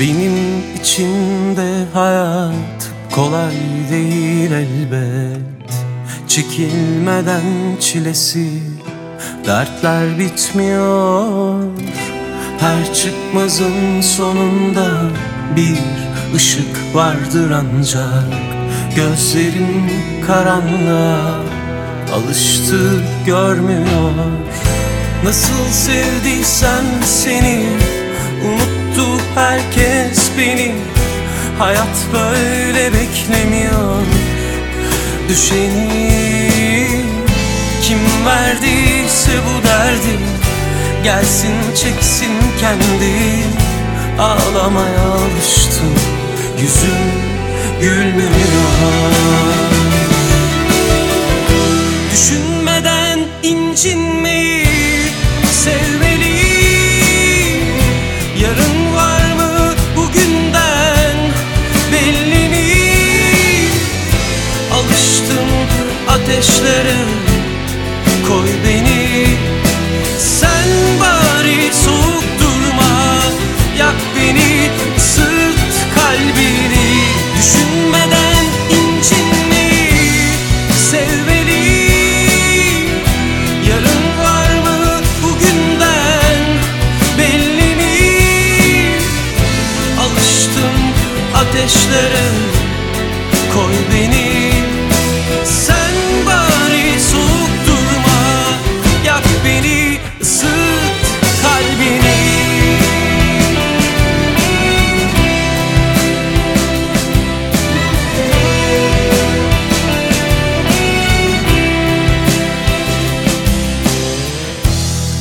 Benim içimde hayat kolay değil elbet Çekilmeden çilesi. Dertler bitmiyor Her çıkmazın sonunda bir ışık vardır ancak. Gözlerim karanlığa alıştı görmüyor. Nasıl sevdiysem seni Unuttu herkes beni. Hayat böyle Düşeni. Kim verdiyse bu derdi Gelsin çeksin kendi. Ağlamaya alıştım Yüzüm gülmüyor. Düşünmeden ateşlere koy beni. Sen bari soğuk durma yak beni ısıt kalbini.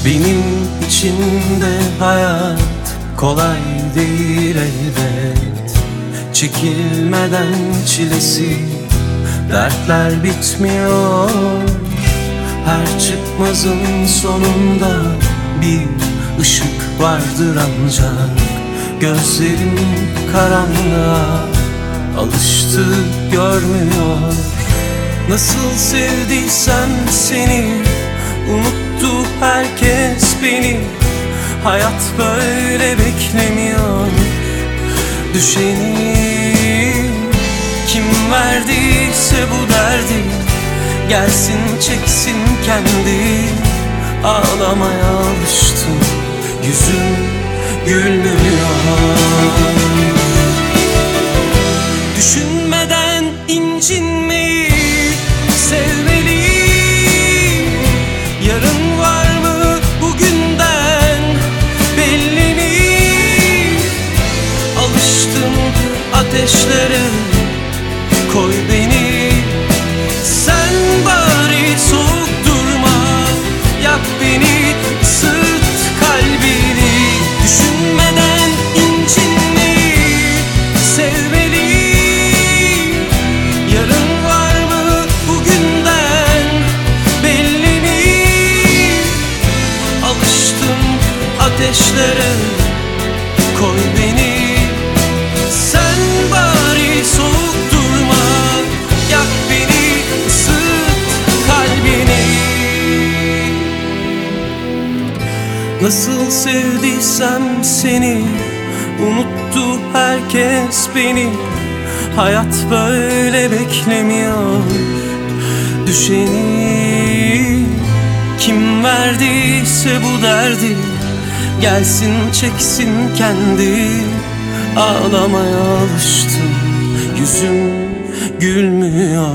Benim içimde hayat kolay değil elbet Çekilmeden çilesi dertler bitmiyor. Her çıkmazın sonunda bir ışık vardır ancak Gözlerim karanlığa alıştı görmüyor. Nasıl sevdiysem seni Unuttu herkes beni. Hayat böyle beklemiyor. Düşeni Verdiyse bu derdi Gelsin çeksin kendi. Ağlamaya alıştım Yüzüm gülmüyor. Düşünmeden incinmeyi ateşlere koy beni. Sen bari soğuk durma yak beni ısıt kalbini. Nasıl sevdiysem seni Unuttu herkes beni. Hayat böyle beklemiyor Düşeni. Kim verdiyse bu derdi Gelsin çeksin kendi. Ağlamaya alıştım. Yüzüm gülmüyor